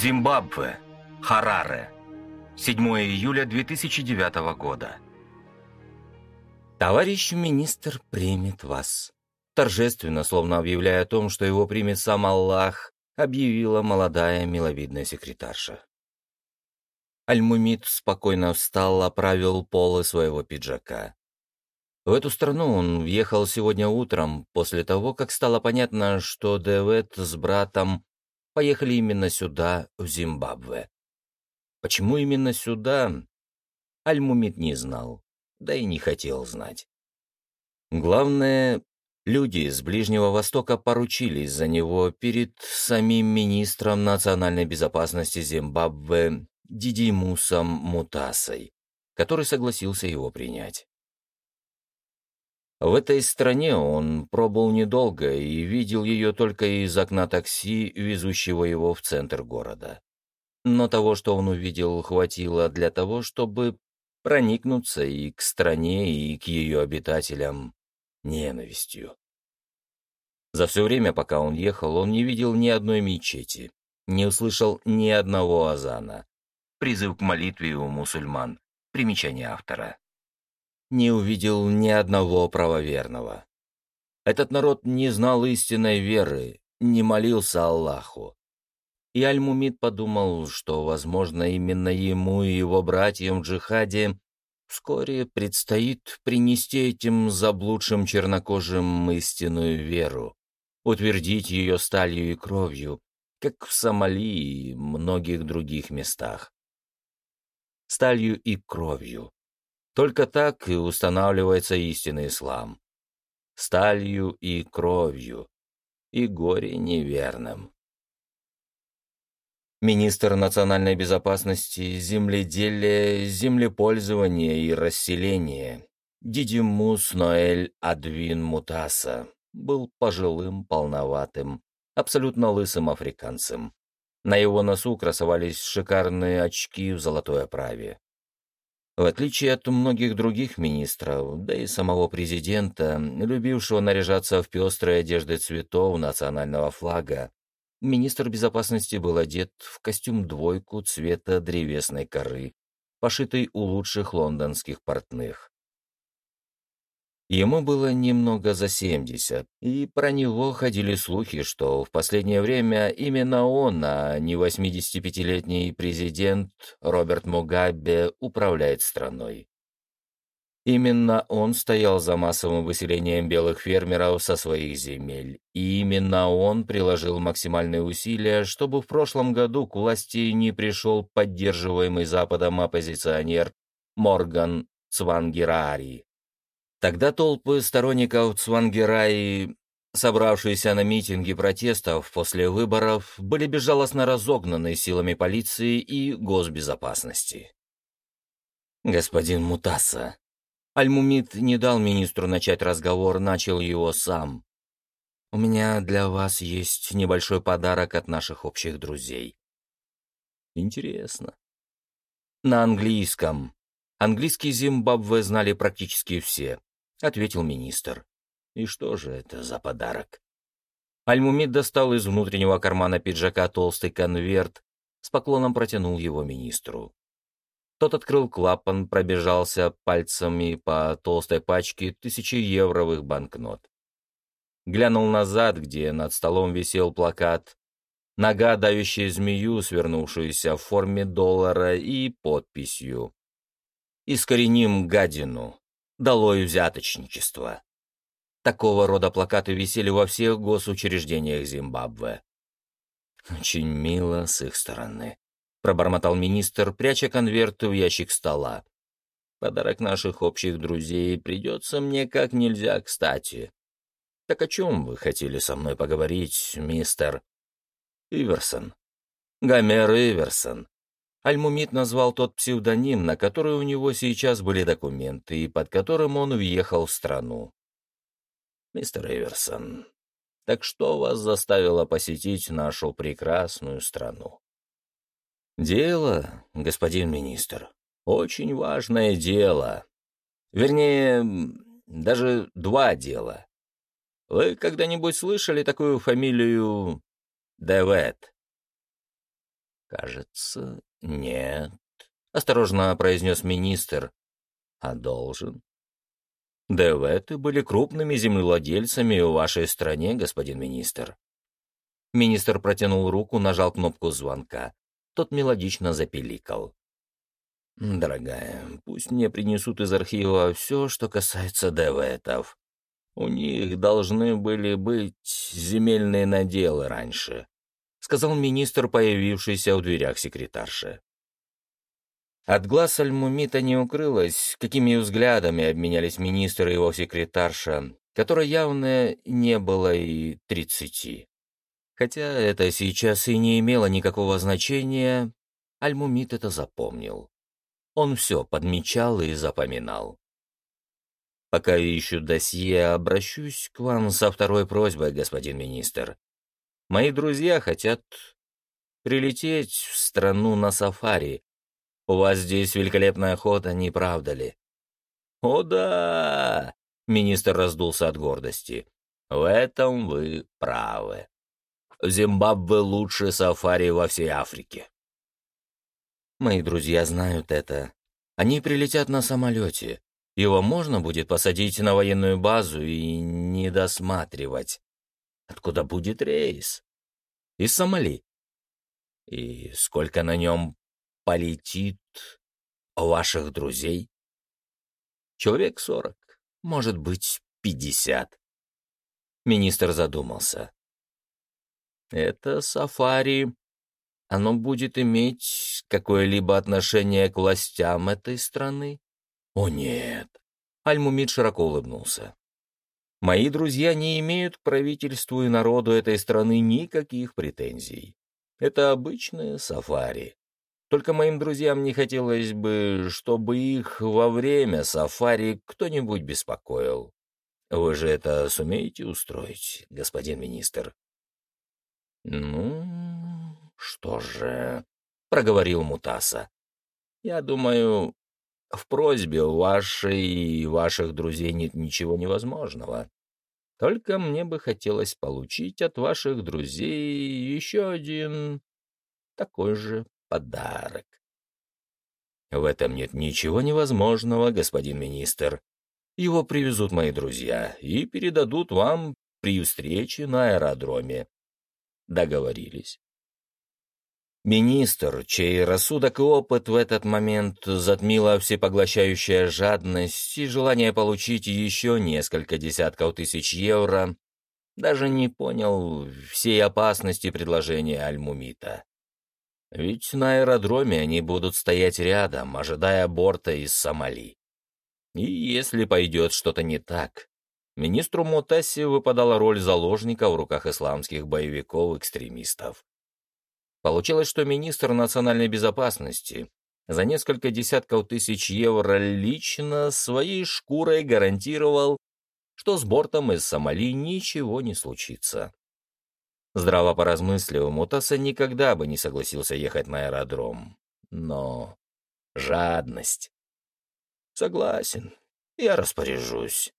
Зимбабве. Хараре. 7 июля 2009 года. «Товарищ министр примет вас». Торжественно, словно объявляя о том, что его примет сам Аллах, объявила молодая миловидная секретарша. Альмумид спокойно встал, оправил полы своего пиджака. В эту страну он въехал сегодня утром, после того, как стало понятно, что Девет с братом поехали именно сюда, в Зимбабве. Почему именно сюда, Альмумид не знал, да и не хотел знать. Главное, люди с Ближнего Востока поручились за него перед самим министром национальной безопасности Зимбабве Дидимусом Мутасой, который согласился его принять. В этой стране он пробыл недолго и видел ее только из окна такси, везущего его в центр города. Но того, что он увидел, хватило для того, чтобы проникнуться и к стране, и к ее обитателям ненавистью. За все время, пока он ехал, он не видел ни одной мечети, не услышал ни одного азана, Призыв к молитве у мусульман. Примечание автора. Не увидел ни одного правоверного. Этот народ не знал истинной веры, не молился Аллаху. И Аль-Мумид подумал, что, возможно, именно ему и его братьям в джихаде вскоре предстоит принести этим заблудшим чернокожим истинную веру, утвердить ее сталью и кровью, как в Сомали и многих других местах сталью и кровью. Только так и устанавливается истинный ислам. Сталью и кровью, и горе неверным. Министр национальной безопасности, земледелия, землепользования и расселения Дидимус Ноэль Адвин Мутаса был пожилым, полноватым, абсолютно лысым африканцем. На его носу красовались шикарные очки в золотой оправе. В отличие от многих других министров, да и самого президента, любившего наряжаться в пестрой одежды цветов национального флага, министр безопасности был одет в костюм-двойку цвета древесной коры, пошитый у лучших лондонских портных. Ему было немного за 70, и про него ходили слухи, что в последнее время именно он, а не 85-летний президент Роберт Мугабе, управляет страной. Именно он стоял за массовым выселением белых фермеров со своих земель, и именно он приложил максимальные усилия, чтобы в прошлом году к власти не пришел поддерживаемый Западом оппозиционер Морган Цвангерари. Тогда толпы сторонников Цвангераи, собравшиеся на митинги протестов после выборов, были безжалостно разогнаны силами полиции и госбезопасности. «Господин Мутаса», Альмумид не дал министру начать разговор, начал его сам. «У меня для вас есть небольшой подарок от наших общих друзей». «Интересно». «На английском». Английский Зимбабве знали практически все. — ответил министр. «И что же это за подарок?» Альмумид достал из внутреннего кармана пиджака толстый конверт, с поклоном протянул его министру. Тот открыл клапан, пробежался пальцами по толстой пачке тысячеевровых банкнот. Глянул назад, где над столом висел плакат, нога, давящая змею, свернувшуюся в форме доллара и подписью. «Искореним гадину, «Долой взяточничество». Такого рода плакаты висели во всех госучреждениях Зимбабве. «Очень мило с их стороны», — пробормотал министр, пряча конверт в ящик стола. «Подарок наших общих друзей придется мне как нельзя кстати. Так о чем вы хотели со мной поговорить, мистер Иверсон?» «Гомер Иверсон», Альмумит назвал тот псевдоним, на который у него сейчас были документы и под которым он въехал в страну. «Мистер Эверсон, так что вас заставило посетить нашу прекрасную страну?» «Дело, господин министр, очень важное дело. Вернее, даже два дела. Вы когда-нибудь слышали такую фамилию Девет?» Кажется, нет, осторожно произнес министр. А должен. Деветы были крупными землевладельцами в вашей стране, господин министр. Министр протянул руку, нажал кнопку звонка. Тот мелодично запеликал. «Дорогая, пусть мне принесут из архива все, что касается деветов. У них должны были быть земельные наделы раньше», — сказал министр, появившийся в дверях секретарши. От глаз Альмумита не укрылось, какими взглядами обменялись министр и его секретарша, которой явно не было и тридцати. Хотя это сейчас и не имело никакого значения, Альмумит это запомнил. Он все подмечал и запоминал. Пока ищу досье, обращусь к вам со второй просьбой, господин министр. Мои друзья хотят прилететь в страну на сафари. У вас здесь великолепная охота, не правда ли? О да! Министр раздулся от гордости. В этом вы правы. Зимбабве лучше сафари во всей Африке. Мои друзья знают это. Они прилетят на самолете. Его можно будет посадить на военную базу и не досматривать. Откуда будет рейс? Из Сомали. И сколько на нем полетит ваших друзей? Человек сорок, может быть, пятьдесят. Министр задумался. Это сафари оно будет иметь какое-либо отношение к властям этой страны? О нет. Альмумид широко улыбнулся. Мои друзья не имеют к правительству и народу этой страны никаких претензий. Это обычное сафари. Только моим друзьям не хотелось бы, чтобы их во время сафари кто-нибудь беспокоил. Вы же это сумеете устроить, господин министр? Ну, «Что же...» — проговорил Мутаса. «Я думаю, в просьбе вашей и ваших друзей нет ничего невозможного. Только мне бы хотелось получить от ваших друзей еще один такой же подарок». «В этом нет ничего невозможного, господин министр. Его привезут мои друзья и передадут вам при встрече на аэродроме». Договорились. Министр, чей рассудок и опыт в этот момент затмила всепоглощающая жадность и желание получить еще несколько десятков тысяч евро, даже не понял всей опасности предложения Альмумита. Ведь на аэродроме они будут стоять рядом, ожидая борта из Сомали. И если пойдет что-то не так, министру Мутаси выпадала роль заложника в руках исламских боевиков-экстремистов. Получилось, что министр национальной безопасности за несколько десятков тысяч евро лично своей шкурой гарантировал, что с бортом из Сомали ничего не случится. Здраво поразмыслив, Мутаса никогда бы не согласился ехать на аэродром. Но жадность. Согласен, я распоряжусь.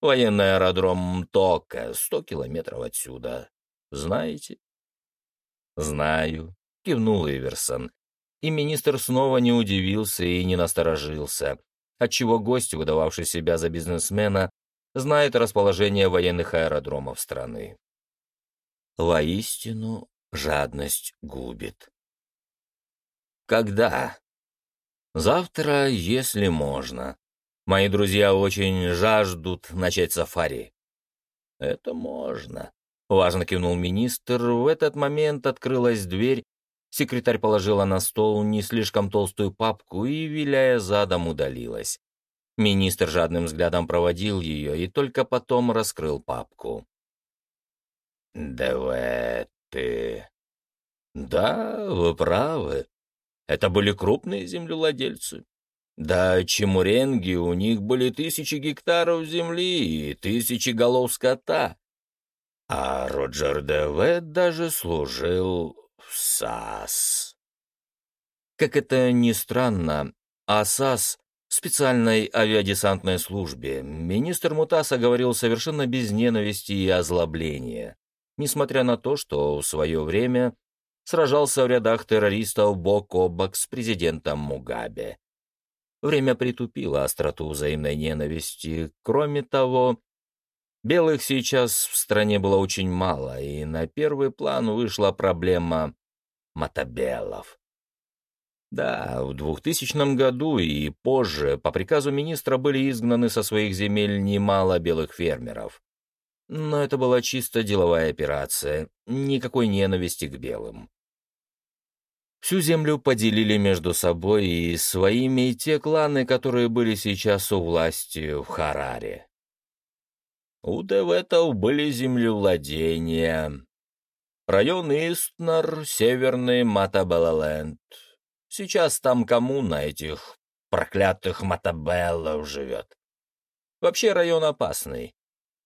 Военный аэродром Тока, сто километров отсюда. Знаете? «Знаю», — кивнул Иверсон. И министр снова не удивился и не насторожился, отчего гость, выдававший себя за бизнесмена, знает расположение военных аэродромов страны. Воистину, жадность губит. Когда? Завтра, если можно. Мои друзья очень жаждут начать сафари. Это можно. Важно кивнул министр. В этот момент открылась дверь. Секретарь положила на стол не слишком толстую папку и, виляя задом, удалилась. Министр жадным взглядом проводил ее и только потом раскрыл папку. «Да ты...» «Да, вы правы. Это были крупные землевладельцы. Да, чемуренги, у них были тысячи гектаров земли и тысячи голов скота. А Роджер Девет даже служил в САС. Как это ни странно, о САС, специальной авиадесантной службе, министр Мутаса говорил совершенно без ненависти и озлобления, несмотря на то, что в свое время сражался в рядах террористов бок о бок с президентом Мугабе. Время притупило остроту взаимной ненависти. Кроме того, белых сейчас в стране было очень мало, и на первый план вышла проблема мотобелов. Да, в 2000 году и позже по приказу министра были изгнаны со своих земель немало белых фермеров. Но это была чисто деловая операция, никакой ненависти к белым. Всю землю поделили между собой и своими те кланы, которые были сейчас у власти в Хараре. У Деветов были землевладения. Район Истнар, северный Матабелаленд. Сейчас там коммуна этих проклятых Матабеллов живет. Вообще район опасный.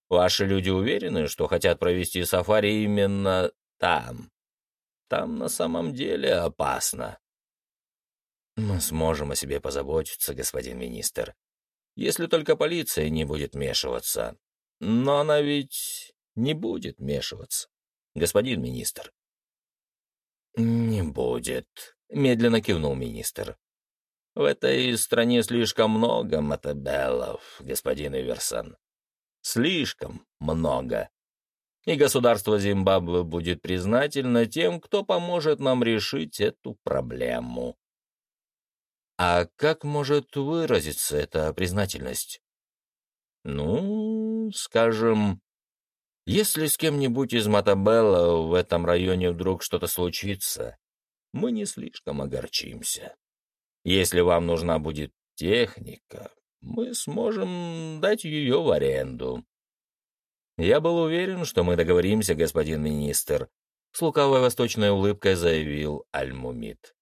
Ваши люди уверены, что хотят провести сафари именно там? Там на самом деле опасно. Мы сможем о себе позаботиться, господин министр, если только полиция не будет вмешиваться. Но она ведь не будет вмешиваться, господин министр. Не будет, медленно кивнул министр. В этой стране слишком много мотобеллов, господин Иверсон. Слишком много и государство Зимбабве будет признательно тем, кто поможет нам решить эту проблему. А как может выразиться эта признательность? Ну, скажем, если с кем-нибудь из Матабелла в этом районе вдруг что-то случится, мы не слишком огорчимся. Если вам нужна будет техника, мы сможем дать ее в аренду. «Я был уверен, что мы договоримся, господин министр», — с лукавой восточной улыбкой заявил Аль-Мумид.